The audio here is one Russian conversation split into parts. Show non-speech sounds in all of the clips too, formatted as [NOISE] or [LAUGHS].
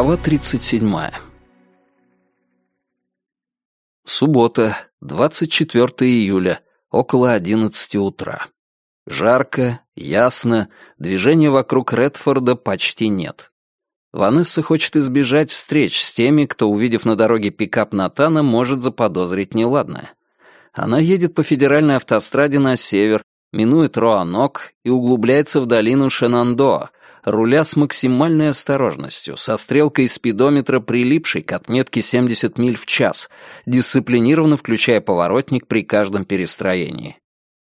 Глава 37. Суббота, 24 июля, около 11 утра. Жарко, ясно, движения вокруг Редфорда почти нет. Ванесса хочет избежать встреч с теми, кто, увидев на дороге пикап Натана, может заподозрить неладное. Она едет по федеральной автостраде на север, минует Роанок и углубляется в долину Шенандоа, руля с максимальной осторожностью, со стрелкой спидометра, прилипшей к отметке 70 миль в час, дисциплинированно включая поворотник при каждом перестроении.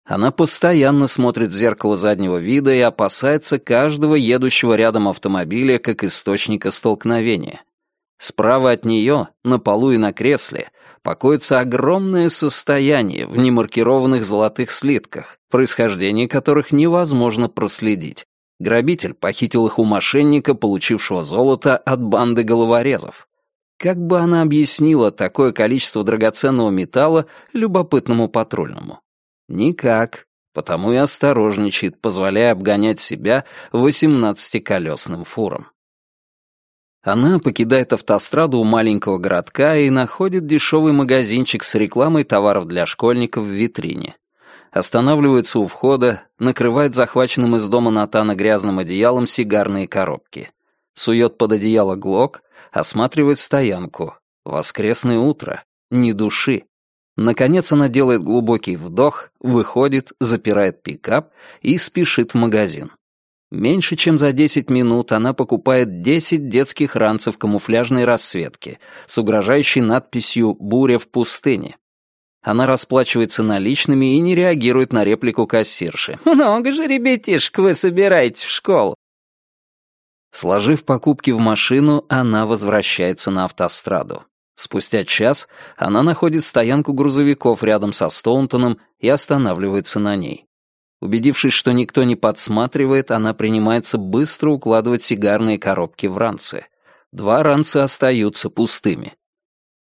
Она постоянно смотрит в зеркало заднего вида и опасается каждого едущего рядом автомобиля как источника столкновения. Справа от нее, на полу и на кресле, покоится огромное состояние в немаркированных золотых слитках, происхождение которых невозможно проследить. Грабитель похитил их у мошенника, получившего золото от банды головорезов. Как бы она объяснила такое количество драгоценного металла любопытному патрульному? Никак, потому и осторожничает, позволяя обгонять себя восемнадцатиколесным фуром. Она покидает автостраду у маленького городка и находит дешевый магазинчик с рекламой товаров для школьников в витрине останавливается у входа, накрывает захваченным из дома Натана грязным одеялом сигарные коробки. Сует под одеяло глок, осматривает стоянку. Воскресное утро. Ни души. Наконец она делает глубокий вдох, выходит, запирает пикап и спешит в магазин. Меньше чем за 10 минут она покупает 10 детских ранцев камуфляжной расцветки с угрожающей надписью «Буря в пустыне». Она расплачивается наличными и не реагирует на реплику кассирши. [LAUGHS] «Много же ребятишек вы собираете в школу?» Сложив покупки в машину, она возвращается на автостраду. Спустя час она находит стоянку грузовиков рядом со Стоунтоном и останавливается на ней. Убедившись, что никто не подсматривает, она принимается быстро укладывать сигарные коробки в ранцы. Два ранца остаются пустыми.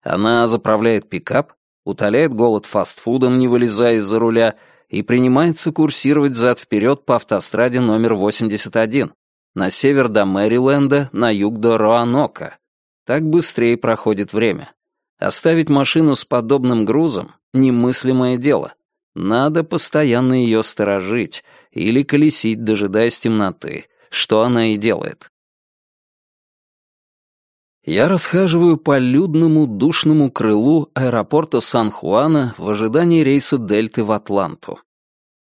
Она заправляет пикап утоляет голод фастфудом, не вылезая из-за руля, и принимается курсировать зад-вперед по автостраде номер 81, на север до Мэриленда, на юг до Роанока. Так быстрее проходит время. Оставить машину с подобным грузом — немыслимое дело. Надо постоянно ее сторожить или колесить, дожидаясь темноты, что она и делает. Я расхаживаю по людному душному крылу аэропорта Сан-Хуана в ожидании рейса Дельты в Атланту.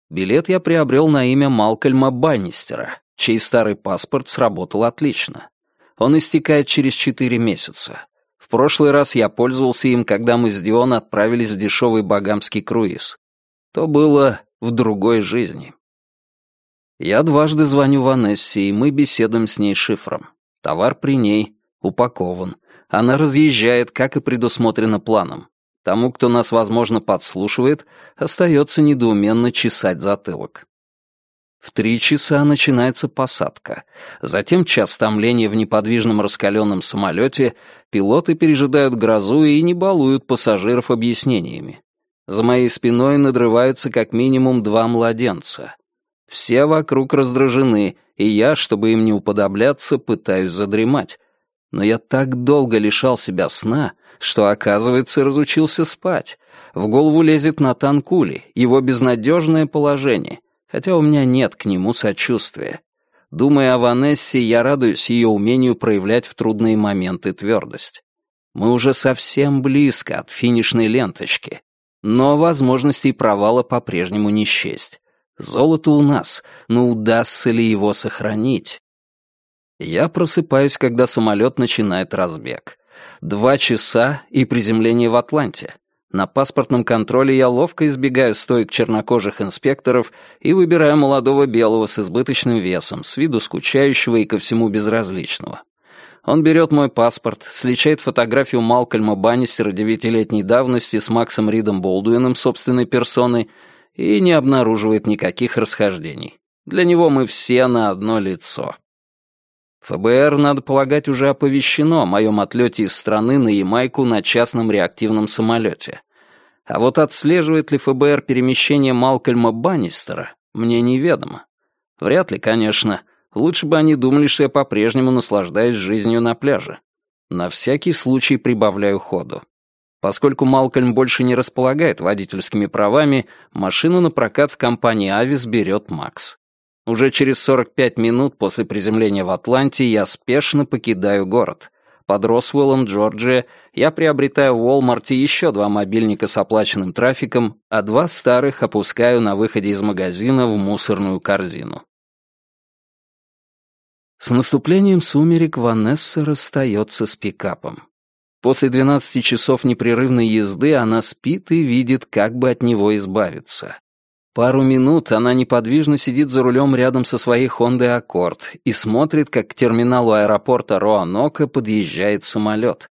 Билет я приобрел на имя Малкольма Баннистера, чей старый паспорт сработал отлично. Он истекает через четыре месяца. В прошлый раз я пользовался им, когда мы с Дион отправились в дешевый багамский круиз. То было в другой жизни. Я дважды звоню Ванессе, и мы беседуем с ней шифром. Товар при ней, упакован. Она разъезжает, как и предусмотрено планом. Тому, кто нас, возможно, подслушивает, остается недоуменно чесать затылок. В три часа начинается посадка. Затем час томления в неподвижном раскаленном самолете, пилоты пережидают грозу и не балуют пассажиров объяснениями. За моей спиной надрываются как минимум два младенца. Все вокруг раздражены, и я, чтобы им не уподобляться, пытаюсь задремать. Но я так долго лишал себя сна, что, оказывается, разучился спать. В голову лезет Натан Кули, его безнадежное положение, хотя у меня нет к нему сочувствия. Думая о Ванессе, я радуюсь ее умению проявлять в трудные моменты твердость. Мы уже совсем близко от финишной ленточки, но возможностей провала по-прежнему не счесть. Золото у нас, но удастся ли его сохранить? Я просыпаюсь, когда самолет начинает разбег. Два часа и приземление в Атланте. На паспортном контроле я ловко избегаю стоек чернокожих инспекторов и выбираю молодого белого с избыточным весом, с виду скучающего и ко всему безразличного. Он берет мой паспорт, сличает фотографию Малкольма Баннистера девятилетней давности с Максом Ридом Болдуином собственной персоной и не обнаруживает никаких расхождений. Для него мы все на одно лицо. ФБР, надо полагать, уже оповещено о моем отлете из страны на Ямайку на частном реактивном самолете. А вот отслеживает ли ФБР перемещение Малкольма Баннистера, мне неведомо. Вряд ли, конечно, Лучше бы они думали, что я по-прежнему наслаждаюсь жизнью на пляже. На всякий случай прибавляю ходу. Поскольку Малкольм больше не располагает водительскими правами, машину на прокат в компании «Авис» берет Макс. Уже через 45 минут после приземления в Атланте я спешно покидаю город. Под Росвеллом, Джорджия, я приобретаю в Уолмарте еще два мобильника с оплаченным трафиком, а два старых опускаю на выходе из магазина в мусорную корзину. С наступлением сумерек Ванесса расстается с пикапом. После 12 часов непрерывной езды она спит и видит, как бы от него избавиться. Пару минут она неподвижно сидит за рулем рядом со своей Хондой Аккорд и смотрит, как к терминалу аэропорта Роанока подъезжает самолет.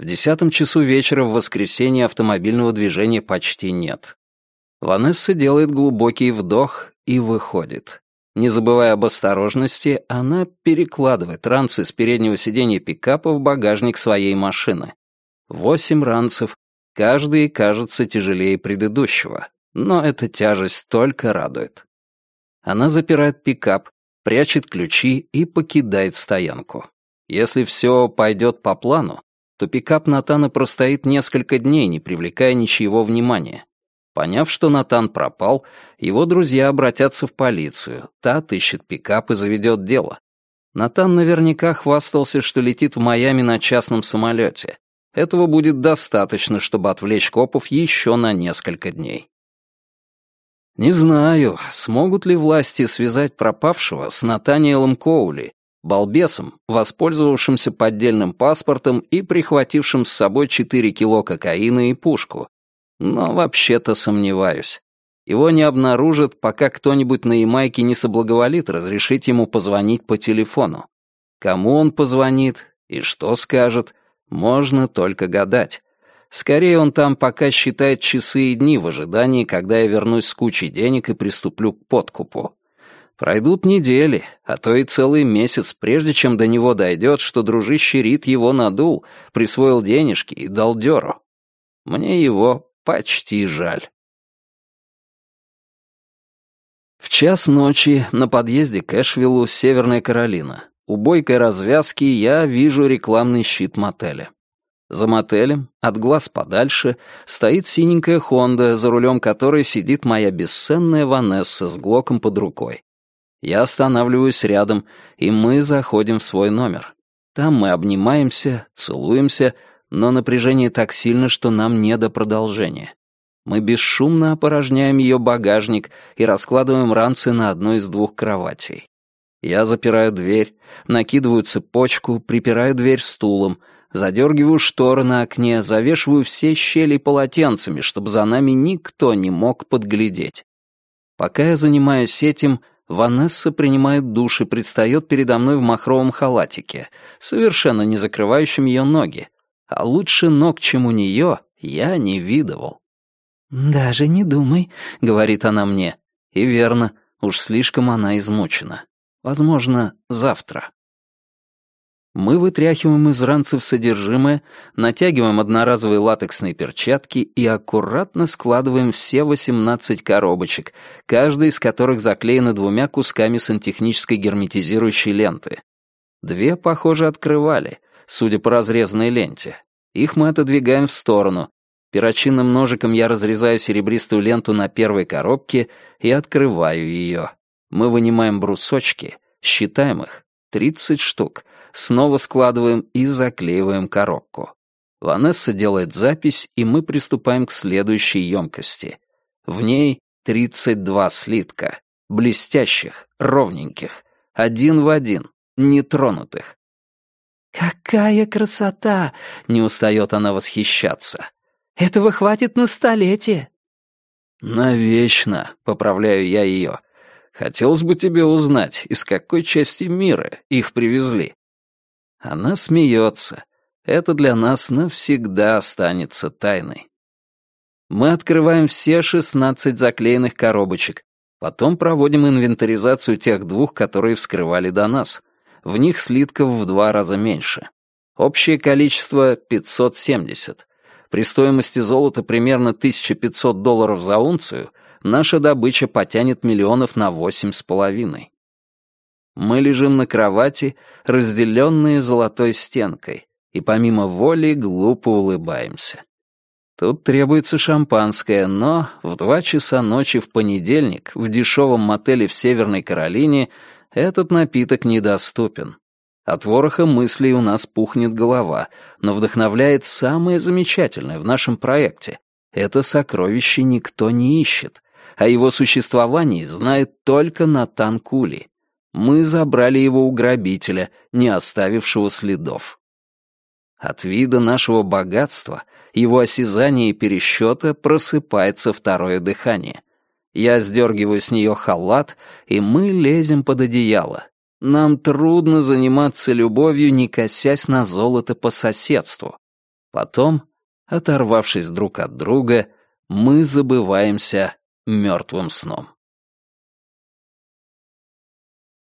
В десятом часу вечера в воскресенье автомобильного движения почти нет. Ванесса делает глубокий вдох и выходит. Не забывая об осторожности, она перекладывает ранцы с переднего сиденья пикапа в багажник своей машины. Восемь ранцев, каждый кажется тяжелее предыдущего, но эта тяжесть только радует. Она запирает пикап, прячет ключи и покидает стоянку. Если все пойдет по плану, то пикап Натана простоит несколько дней, не привлекая ничьего внимания. Поняв, что Натан пропал, его друзья обратятся в полицию. Та отыщет пикап и заведет дело. Натан наверняка хвастался, что летит в Майами на частном самолете. Этого будет достаточно, чтобы отвлечь копов еще на несколько дней. Не знаю, смогут ли власти связать пропавшего с Натаниэлом Коули, балбесом, воспользовавшимся поддельным паспортом и прихватившим с собой 4 кило кокаина и пушку, но вообще-то сомневаюсь. Его не обнаружат, пока кто-нибудь на Ямайке не соблаговолит разрешить ему позвонить по телефону. Кому он позвонит и что скажет, можно только гадать. Скорее он там пока считает часы и дни в ожидании, когда я вернусь с кучей денег и приступлю к подкупу. Пройдут недели, а то и целый месяц, прежде чем до него дойдет, что дружище Рид его надул, присвоил денежки и дал дёру. Мне его Почти жаль. В час ночи на подъезде к Эшвиллу, Северная Каролина, у бойкой развязки я вижу рекламный щит мотеля. За мотелем, от глаз подальше, стоит синенькая Хонда, за рулем которой сидит моя бесценная Ванесса с Глоком под рукой. Я останавливаюсь рядом, и мы заходим в свой номер. Там мы обнимаемся, целуемся, но напряжение так сильно, что нам не до продолжения. Мы бесшумно опорожняем ее багажник и раскладываем ранцы на одной из двух кроватей. Я запираю дверь, накидываю цепочку, припираю дверь стулом, задергиваю шторы на окне, завешиваю все щели полотенцами, чтобы за нами никто не мог подглядеть. Пока я занимаюсь этим, Ванесса принимает душ и предстает передо мной в махровом халатике, совершенно не закрывающем ее ноги, а лучше ног, чем у нее, я не видывал. «Даже не думай», — говорит она мне. И верно, уж слишком она измучена. Возможно, завтра. Мы вытряхиваем из ранцев содержимое, натягиваем одноразовые латексные перчатки и аккуратно складываем все 18 коробочек, каждая из которых заклеена двумя кусками сантехнической герметизирующей ленты. Две, похоже, открывали, судя по разрезанной ленте. Их мы отодвигаем в сторону. Перочинным ножиком я разрезаю серебристую ленту на первой коробке и открываю ее. Мы вынимаем брусочки, считаем их, 30 штук, снова складываем и заклеиваем коробку. Ванесса делает запись, и мы приступаем к следующей емкости. В ней 32 слитка, блестящих, ровненьких, один в один, нетронутых. «Какая красота!» — не устает она восхищаться. «Этого хватит на столетие». «Навечно», — поправляю я ее. «Хотелось бы тебе узнать, из какой части мира их привезли». Она смеется. Это для нас навсегда останется тайной. Мы открываем все шестнадцать заклеенных коробочек, потом проводим инвентаризацию тех двух, которые вскрывали до нас в них слитков в два раза меньше. Общее количество — 570. При стоимости золота примерно 1500 долларов за унцию наша добыча потянет миллионов на восемь с половиной. Мы лежим на кровати, разделенные золотой стенкой, и помимо воли глупо улыбаемся. Тут требуется шампанское, но в два часа ночи в понедельник в дешевом мотеле в Северной Каролине этот напиток недоступен. От вороха мыслей у нас пухнет голова, но вдохновляет самое замечательное в нашем проекте. Это сокровище никто не ищет. О его существовании знает только Натан Кули. Мы забрали его у грабителя, не оставившего следов. От вида нашего богатства, его осязания и пересчета просыпается второе дыхание. Я сдергиваю с нее халат, и мы лезем под одеяло. Нам трудно заниматься любовью, не косясь на золото по соседству. Потом, оторвавшись друг от друга, мы забываемся мертвым сном.